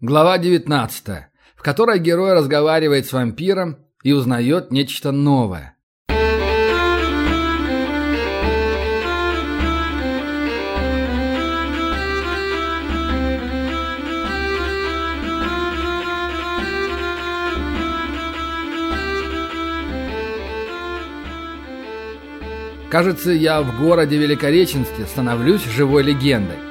Глава 19, в которой герой разговаривает с вампиром и узнает нечто новое. Кажется, я в городе Великореченске становлюсь живой легендой.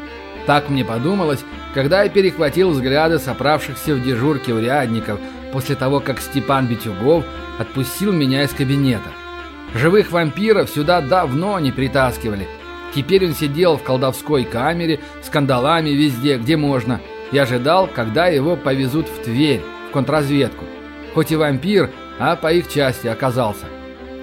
Так мне подумалось, когда я перехватил взгляды собравшихся в дежурке урядников после того, как Степан Битюгов отпустил меня из кабинета. Живых вампиров сюда давно не притаскивали. Теперь он сидел в колдовской камере с кандалами везде, где можно, и ожидал, когда его повезут в Тверь, в контрразведку. Хоть и вампир, а по их части оказался.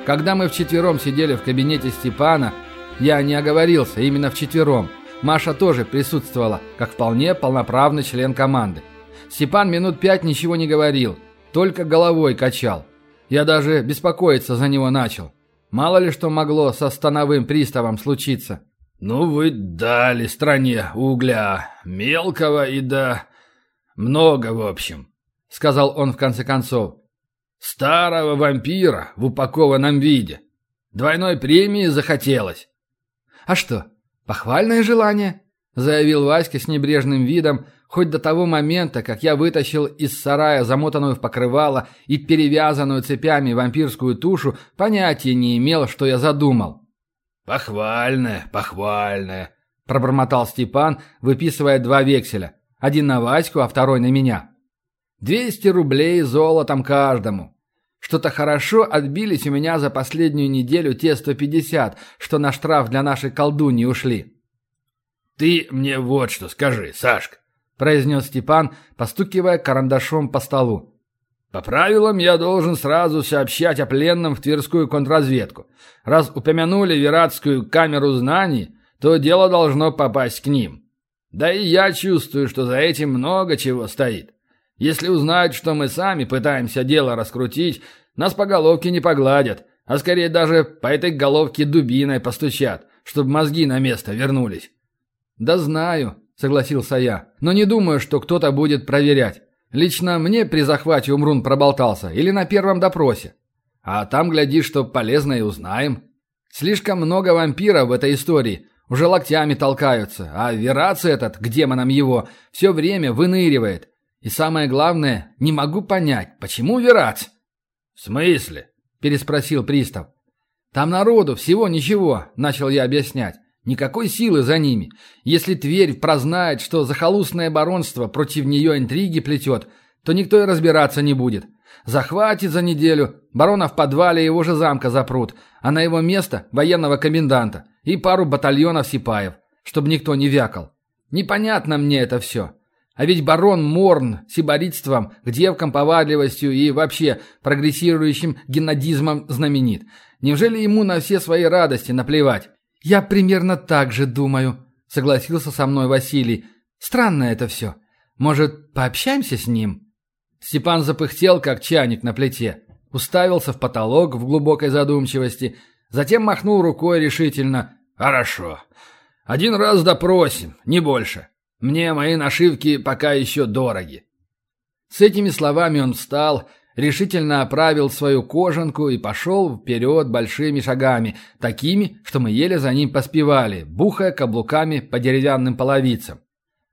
Когда мы вчетвером сидели в кабинете Степана, я не оговорился, именно вчетвером. Маша тоже присутствовала, как вполне полноправный член команды. Степан минут пять ничего не говорил, только головой качал. Я даже беспокоиться за него начал. Мало ли что могло со становым приставом случиться. «Ну вы дали стране угля, мелкого и да... много, в общем», — сказал он в конце концов. Старого вампира в упакованном виде. Двойной премии захотелось. А что, похвальное желание? Заявил Васька с небрежным видом, хоть до того момента, как я вытащил из сарая замотанную в покрывало и перевязанную цепями вампирскую тушу, понятия не имел, что я задумал. «Похвальное, похвальное», — пробормотал Степан, выписывая два векселя. Один на Ваську, а второй на меня. «Двести рублей золотом каждому. Что-то хорошо отбились у меня за последнюю неделю те 150, что на штраф для нашей колдуньи ушли. «Ты мне вот что скажи, Сашка», — произнес Степан, постукивая карандашом по столу. «По правилам я должен сразу сообщать о пленном в Тверскую контрразведку. Раз упомянули Виратскую камеру знаний, то дело должно попасть к ним. Да и я чувствую, что за этим много чего стоит. Если узнают, что мы сами пытаемся дело раскрутить, нас по головке не погладят, а скорее даже по этой головке дубиной постучат, чтобы мозги на место вернулись». «Да знаю», — согласился я, — «но не думаю, что кто-то будет проверять. Лично мне при захвате Умрун проболтался или на первом допросе. А там, гляди, что полезно и узнаем. Слишком много вампиров в этой истории, уже локтями толкаются, а Вераций этот, к демонам его, все время выныривает. И самое главное, не могу понять, почему Верац? «В смысле?» – переспросил пристав. «Там народу всего ничего», – начал я объяснять. «Никакой силы за ними. Если Тверь прознает, что захолустное баронство против нее интриги плетет, то никто и разбираться не будет. Захватит за неделю, барона в подвале его же замка запрут, а на его место военного коменданта и пару батальонов сипаев, чтобы никто не вякал. Непонятно мне это все. А ведь барон Морн сибаритством, к девкам повадливостью и вообще прогрессирующим геннадизмом знаменит. Неужели ему на все свои радости наплевать? Я примерно так же думаю, согласился со мной Василий. Странно это все. Может, пообщаемся с ним? Степан запыхтел, как чайник на плите. Уставился в потолок в глубокой задумчивости. Затем махнул рукой решительно. «Хорошо. Один раз допросим, не больше. Мне мои нашивки пока еще дороги». С этими словами он встал, решительно оправил свою кожанку и пошел вперед большими шагами, такими, что мы еле за ним поспевали, бухая каблуками по деревянным половицам.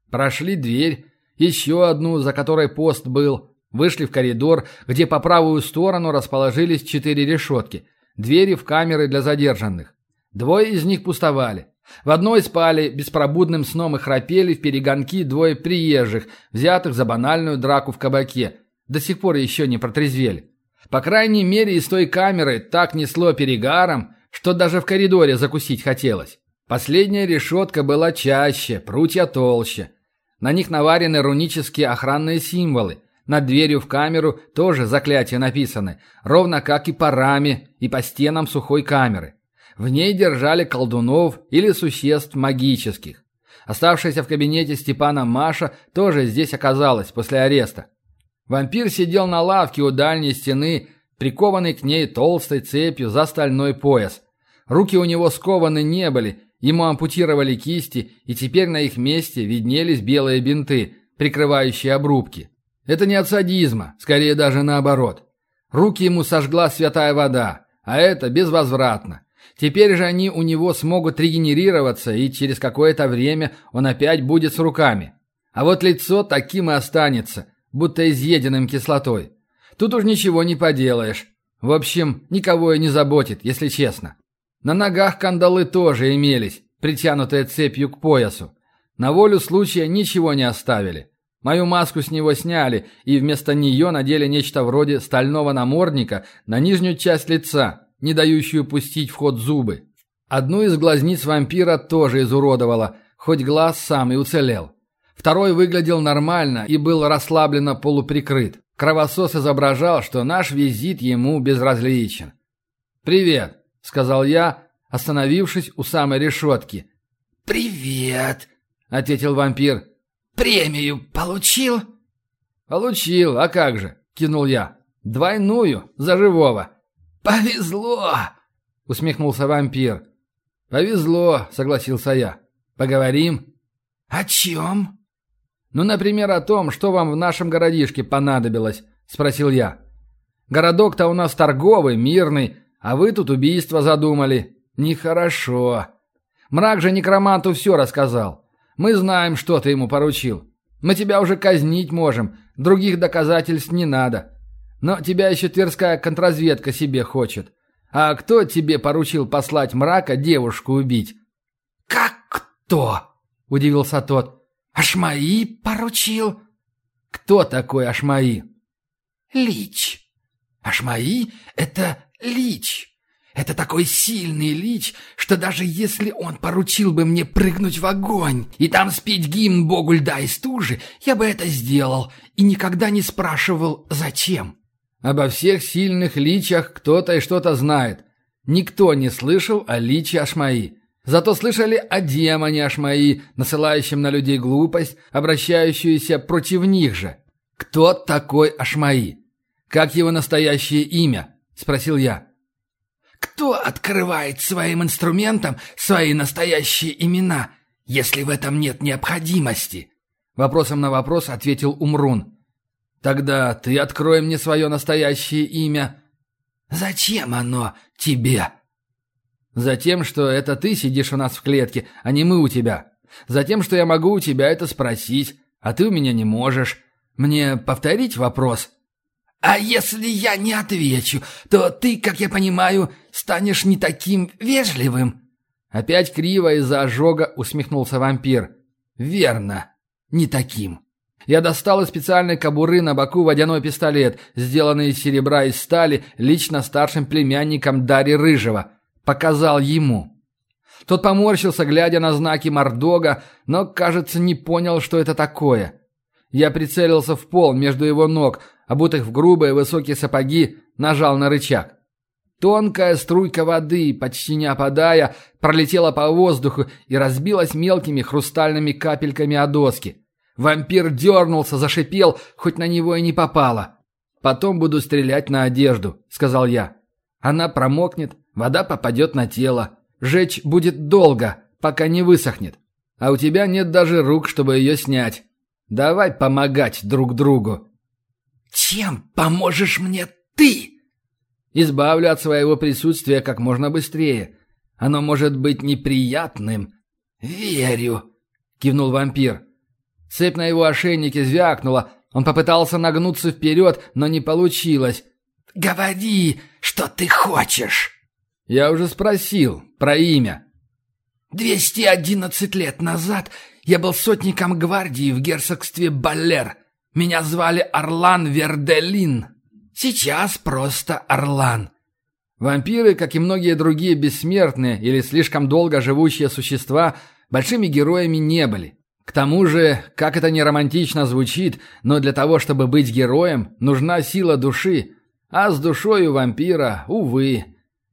Прошли дверь, еще одну, за которой пост был, вышли в коридор, где по правую сторону расположились четыре решетки, двери в камеры для задержанных. Двое из них пустовали. В одной спали беспробудным сном и храпели в перегонки двое приезжих, взятых за банальную драку в кабаке. До сих пор еще не протрезвели. По крайней мере, из той камеры так несло перегаром, что даже в коридоре закусить хотелось. Последняя решетка была чаще, прутья толще. На них наварены рунические охранные символы. Над дверью в камеру тоже заклятия написаны, ровно как и по раме и по стенам сухой камеры. В ней держали колдунов или существ магических. Оставшаяся в кабинете Степана Маша тоже здесь оказалась после ареста. Вампир сидел на лавке у дальней стены, прикованный к ней толстой цепью за стальной пояс. Руки у него скованы не были, ему ампутировали кисти, и теперь на их месте виднелись белые бинты, прикрывающие обрубки. Это не от садизма, скорее даже наоборот. Руки ему сожгла святая вода, а это безвозвратно. Теперь же они у него смогут регенерироваться, и через какое-то время он опять будет с руками. А вот лицо таким и останется, будто изъеденным кислотой. Тут уж ничего не поделаешь. В общем, никого и не заботит, если честно. На ногах кандалы тоже имелись, притянутые цепью к поясу. На волю случая ничего не оставили. Мою маску с него сняли и вместо нее надели нечто вроде стального намордника на нижнюю часть лица, не дающую пустить в ход зубы. Одну из глазниц вампира тоже изуродовала, хоть глаз сам и уцелел. Второй выглядел нормально и был расслабленно полуприкрыт. Кровосос изображал, что наш визит ему безразличен. «Привет», — сказал я, остановившись у самой решетки. «Привет», — ответил вампир. «Премию получил?» «Получил, а как же?» — кинул я. «Двойную, за живого». «Повезло!» — усмехнулся вампир. «Повезло», — согласился я. «Поговорим?» «О чем?» «Ну, например, о том, что вам в нашем городишке понадобилось», — спросил я. «Городок-то у нас торговый, мирный, а вы тут убийство задумали. Нехорошо. Мрак же некроманту все рассказал. Мы знаем, что ты ему поручил. Мы тебя уже казнить можем, других доказательств не надо. Но тебя еще тверская контрразведка себе хочет. А кто тебе поручил послать мрака девушку убить?» «Как кто?» – удивился тот. «Ашмаи поручил?» «Кто такой Ашмаи?» «Лич. Ашмаи — это лич. Это такой сильный лич, что даже если он поручил бы мне прыгнуть в огонь и там спеть гимн богу льда и стужи, я бы это сделал и никогда не спрашивал «зачем?». Обо всех сильных личах кто-то и что-то знает. Никто не слышал о личе Ашмаи. Зато слышали о демоне Ашмаи, насылающем на людей глупость, обращающуюся против них же. Кто такой Ашмаи? Как его настоящее имя? Спросил я. Кто открывает своим инструментам свои настоящие имена, если в этом нет необходимости? Вопросом на вопрос ответил Умрун. Тогда ты открой мне свое настоящее имя. Зачем оно тебе? Затем, что это ты сидишь у нас в клетке, а не мы у тебя. Затем, что я могу у тебя это спросить, а ты у меня не можешь. Мне повторить вопрос? «А если я не отвечу, то ты, как я понимаю, станешь не таким вежливым?» Опять криво из-за ожога усмехнулся вампир. «Верно, не таким». Я достал из специальной кобуры на боку водяной пистолет, сделанный из серебра и стали, лично старшим племянником Дари Рыжего. Показал ему. Тот поморщился, глядя на знаки Мордога, но, кажется, не понял, что это такое. Я прицелился в пол между его ног, обутых в грубые высокие сапоги, нажал на рычаг. Тонкая струйка воды, почти не опадая, пролетела по воздуху и разбилась мелкими хрустальными капельками о доски. Вампир дернулся, зашипел, хоть на него и не попало. «Потом буду стрелять на одежду», — сказал я. «Она промокнет, вода попадет на тело. Жечь будет долго, пока не высохнет. А у тебя нет даже рук, чтобы ее снять. Давай помогать друг другу». «Чем поможешь мне ты?» «Избавлю от своего присутствия как можно быстрее. Оно может быть неприятным». «Верю», — кивнул вампир. Цепь на его ошейнике звякнула. Он попытался нагнуться вперед, но не получилось. «Говори, что ты хочешь!» «Я уже спросил про имя». «Двести одиннадцать лет назад я был сотником гвардии в герцогстве Баллер. Меня звали Орлан Верделин. Сейчас просто Орлан. Вампиры, как и многие другие бессмертные или слишком долго живущие существа, большими героями не были. К тому же, как это не романтично звучит, но для того, чтобы быть героем, нужна сила души. А с душой у вампира, увы,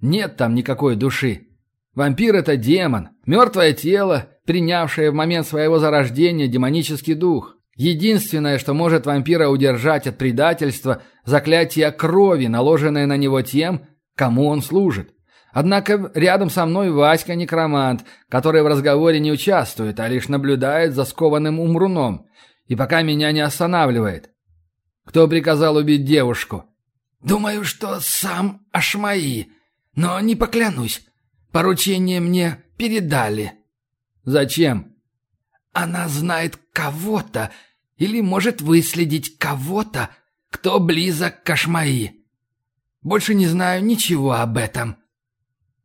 нет там никакой души. Вампир – это демон, мертвое тело, принявшее в момент своего зарождения демонический дух. Единственное, что может вампира удержать от предательства – заклятие крови, наложенное на него тем, кому он служит. Однако рядом со мной Васька-некромант, который в разговоре не участвует, а лишь наблюдает за скованным умруном. И пока меня не останавливает. Кто приказал убить девушку? Думаю, что сам Ашмаи, но не поклянусь. Поручение мне передали. Зачем? Она знает кого-то или может выследить кого-то, кто близок к Ашмаи. Больше не знаю ничего об этом.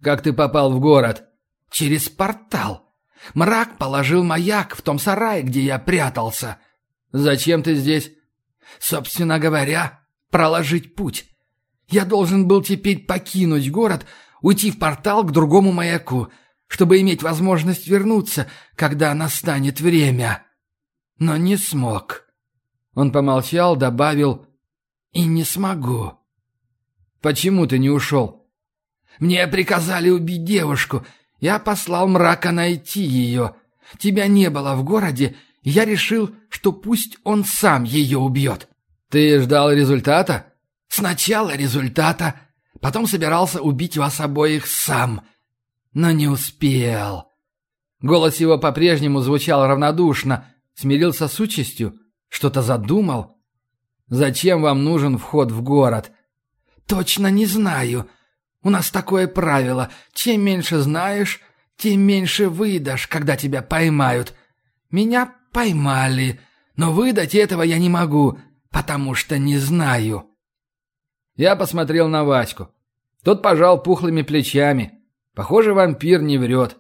Как ты попал в город? Через портал. Мрак положил маяк в том сарае, где я прятался. Зачем ты здесь? Собственно говоря, проложить путь. Я должен был теперь покинуть город, уйти в портал к другому маяку, чтобы иметь возможность вернуться, когда настанет время. Но не смог. Он помолчал, добавил «И не смогу». «Почему ты не ушел?» «Мне приказали убить девушку. Я послал мрака найти ее. Тебя не было в городе, и я решил, что пусть он сам ее убьет». «Ты ждал результата?» «Сначала результата, потом собирался убить вас обоих сам, но не успел». Голос его по-прежнему звучал равнодушно, смирился с участью, что-то задумал. «Зачем вам нужен вход в город?» «Точно не знаю. У нас такое правило. Чем меньше знаешь, тем меньше выдашь, когда тебя поймают. Меня поймали, но выдать этого я не могу, потому что не знаю». Я посмотрел на Ваську. Тот пожал пухлыми плечами. Похоже, вампир не врет.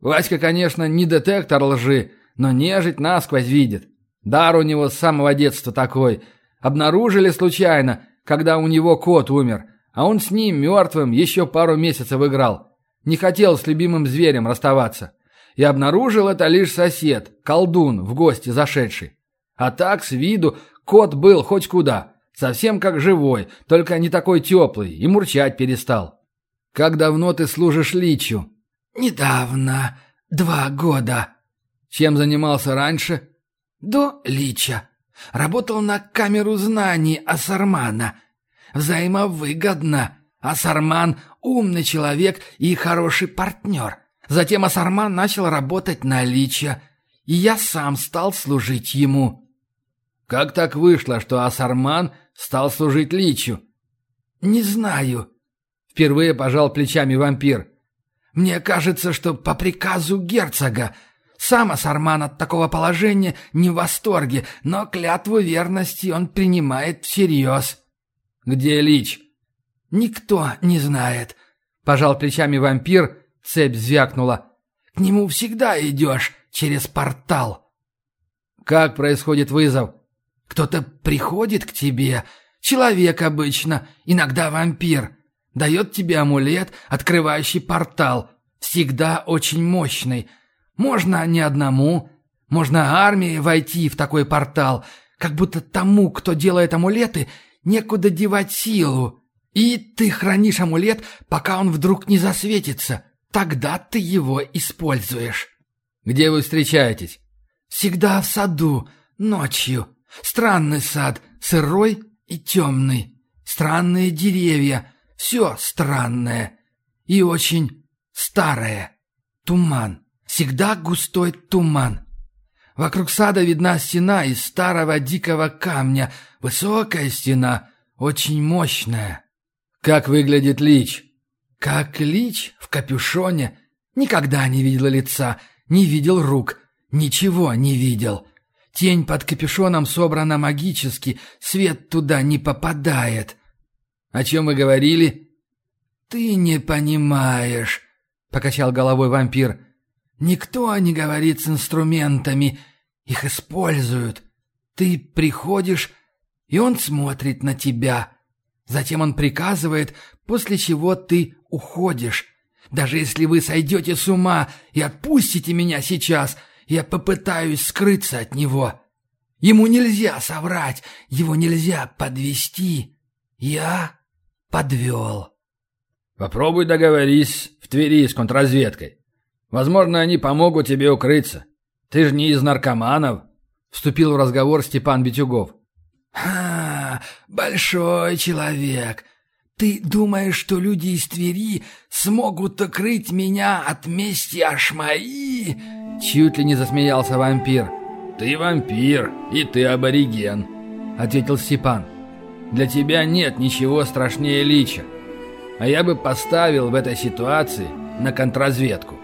Васька, конечно, не детектор лжи, но нежить насквозь видит. Дар у него с самого детства такой. Обнаружили случайно, когда у него кот умер, а он с ним, мертвым, еще пару месяцев играл. Не хотел с любимым зверем расставаться. И обнаружил это лишь сосед, колдун, в гости зашедший. А так, с виду, кот был хоть куда. Совсем как живой, только не такой теплый, и мурчать перестал. «Как давно ты служишь личу?» «Недавно. Два года». «Чем занимался раньше?» «До лича. Работал на камеру знаний Асармана. Взаимовыгодно. Асарман — умный человек и хороший партнер. Затем Асарман начал работать на Лича, и я сам стал служить ему». «Как так вышло, что Асарман стал служить Личу?» «Не знаю». Впервые пожал плечами вампир. «Мне кажется, что по приказу герцога сам Асарман от такого положения не в восторге, но клятву верности он принимает всерьез. «Где Лич?» «Никто не знает», — пожал плечами вампир, цепь звякнула. «К нему всегда идешь через портал». «Как происходит вызов?» «Кто-то приходит к тебе, человек обычно, иногда вампир, дает тебе амулет, открывающий портал, всегда очень мощный». Можно не одному, можно армией войти в такой портал, как будто тому, кто делает амулеты, некуда девать силу. И ты хранишь амулет, пока он вдруг не засветится. Тогда ты его используешь. Где вы встречаетесь? Всегда в саду, ночью. Странный сад, сырой и темный. Странные деревья, все странное. И очень старое. Туман. Всегда густой туман. Вокруг сада видна стена из старого дикого камня. Высокая стена, очень мощная. Как выглядит лич? Как лич в капюшоне. Никогда не видел лица, не видел рук, ничего не видел. Тень под капюшоном собрана магически, свет туда не попадает. О чем мы говорили? Ты не понимаешь, покачал головой вампир. Никто не говорит с инструментами, их используют. Ты приходишь, и он смотрит на тебя. Затем он приказывает, после чего ты уходишь. Даже если вы сойдете с ума и отпустите меня сейчас, я попытаюсь скрыться от него. Ему нельзя соврать, его нельзя подвести. Я подвел. Попробуй договорись в Твери с контрразведкой. Возможно, они помогут тебе укрыться. Ты же не из наркоманов», — вступил в разговор Степан Битюгов. «Ха, большой человек. Ты думаешь, что люди из Твери смогут укрыть меня от мести Ашмаи?» Чуть ли не засмеялся вампир. ты вампир, и ты абориген», — ответил Степан. «Для тебя нет ничего страшнее лича. А я бы поставил в этой ситуации на контрразведку.